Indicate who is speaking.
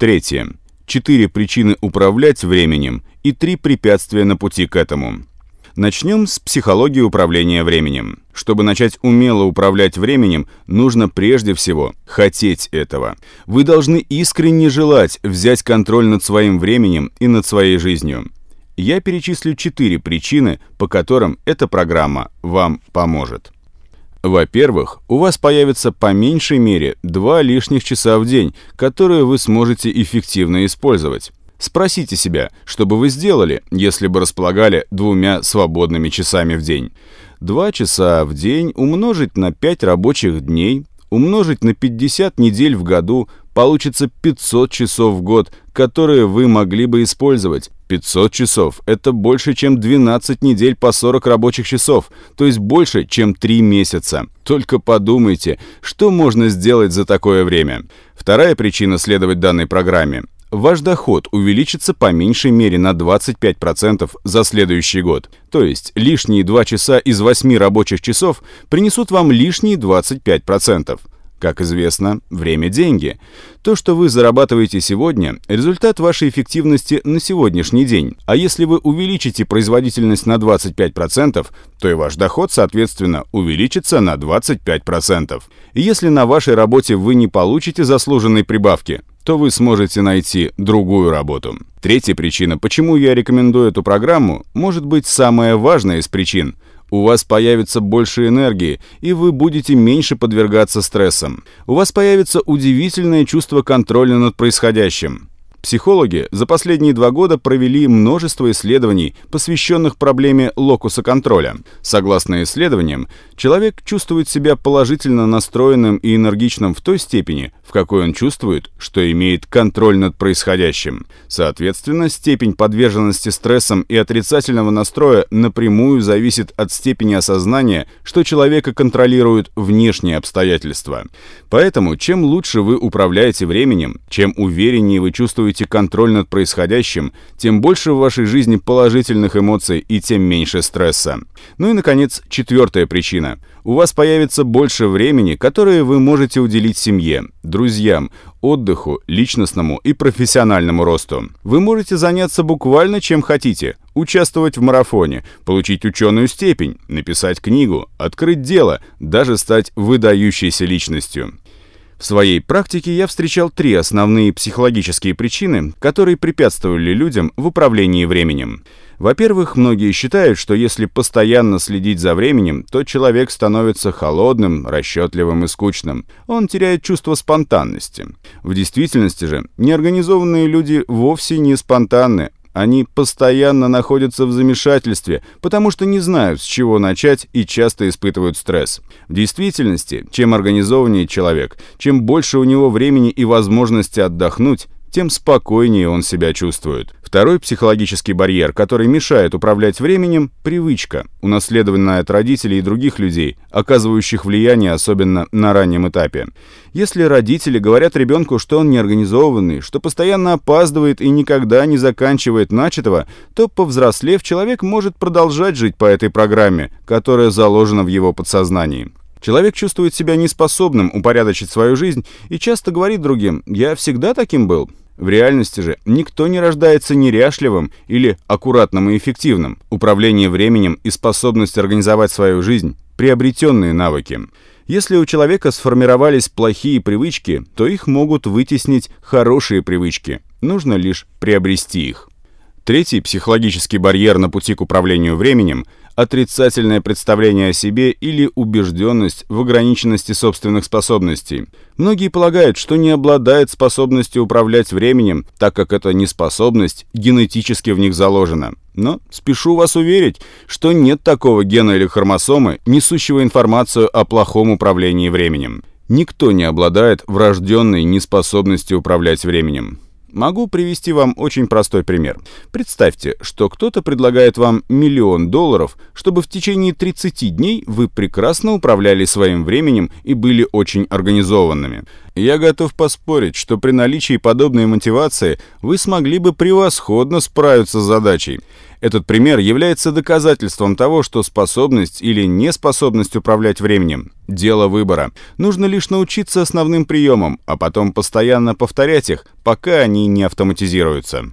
Speaker 1: Третье. Четыре причины управлять временем и три препятствия на пути к этому. Начнем с психологии управления временем. Чтобы начать умело управлять временем, нужно прежде всего хотеть этого. Вы должны искренне желать взять контроль над своим временем и над своей жизнью. Я перечислю четыре причины, по которым эта программа вам поможет. Во-первых, у вас появится по меньшей мере два лишних часа в день, которые вы сможете эффективно использовать. Спросите себя, что бы вы сделали, если бы располагали двумя свободными часами в день. Два часа в день умножить на 5 рабочих дней, умножить на 50 недель в году, получится 500 часов в год, которые вы могли бы использовать. 500 часов – это больше, чем 12 недель по 40 рабочих часов, то есть больше, чем 3 месяца. Только подумайте, что можно сделать за такое время. Вторая причина следовать данной программе ваш доход увеличится по меньшей мере на 25% за следующий год. То есть лишние 2 часа из 8 рабочих часов принесут вам лишние 25%. Как известно, время – деньги. То, что вы зарабатываете сегодня – результат вашей эффективности на сегодняшний день. А если вы увеличите производительность на 25%, то и ваш доход, соответственно, увеличится на 25%. И если на вашей работе вы не получите заслуженной прибавки, то вы сможете найти другую работу. Третья причина, почему я рекомендую эту программу, может быть самая важная из причин. У вас появится больше энергии, и вы будете меньше подвергаться стрессам. У вас появится удивительное чувство контроля над происходящим. Психологи за последние два года провели множество исследований, посвященных проблеме локуса контроля. Согласно исследованиям, человек чувствует себя положительно настроенным и энергичным в той степени, в какой он чувствует, что имеет контроль над происходящим. Соответственно, степень подверженности стрессам и отрицательного настроя напрямую зависит от степени осознания, что человека контролируют внешние обстоятельства. Поэтому, чем лучше вы управляете временем, чем увереннее вы чувствуете контроль над происходящим, тем больше в вашей жизни положительных эмоций и тем меньше стресса. Ну и, наконец, четвертая причина. У вас появится больше времени, которое вы можете уделить семье, друзьям, отдыху, личностному и профессиональному росту. Вы можете заняться буквально чем хотите. Участвовать в марафоне, получить ученую степень, написать книгу, открыть дело, даже стать выдающейся личностью. В своей практике я встречал три основные психологические причины, которые препятствовали людям в управлении временем. Во-первых, многие считают, что если постоянно следить за временем, то человек становится холодным, расчетливым и скучным. Он теряет чувство спонтанности. В действительности же, неорганизованные люди вовсе не спонтанны, они постоянно находятся в замешательстве, потому что не знают, с чего начать и часто испытывают стресс. В действительности, чем организованнее человек, чем больше у него времени и возможности отдохнуть, тем спокойнее он себя чувствует. Второй психологический барьер, который мешает управлять временем – привычка, унаследованная от родителей и других людей, оказывающих влияние особенно на раннем этапе. Если родители говорят ребенку, что он неорганизованный, что постоянно опаздывает и никогда не заканчивает начатого, то, повзрослев, человек может продолжать жить по этой программе, которая заложена в его подсознании. Человек чувствует себя неспособным упорядочить свою жизнь и часто говорит другим «я всегда таким был». В реальности же никто не рождается неряшливым или аккуратным и эффективным. Управление временем и способность организовать свою жизнь – приобретенные навыки. Если у человека сформировались плохие привычки, то их могут вытеснить хорошие привычки. Нужно лишь приобрести их. Третий психологический барьер на пути к управлению временем – отрицательное представление о себе или убежденность в ограниченности собственных способностей. Многие полагают, что не обладают способностью управлять временем, так как эта неспособность генетически в них заложена. Но спешу вас уверить, что нет такого гена или хромосомы, несущего информацию о плохом управлении временем. Никто не обладает врожденной неспособностью управлять временем. Могу привести вам очень простой пример. Представьте, что кто-то предлагает вам миллион долларов, чтобы в течение 30 дней вы прекрасно управляли своим временем и были очень организованными. Я готов поспорить, что при наличии подобной мотивации вы смогли бы превосходно справиться с задачей. Этот пример является доказательством того, что способность или неспособность управлять временем – дело выбора. Нужно лишь научиться основным приемам, а потом постоянно повторять их, пока они не автоматизируются.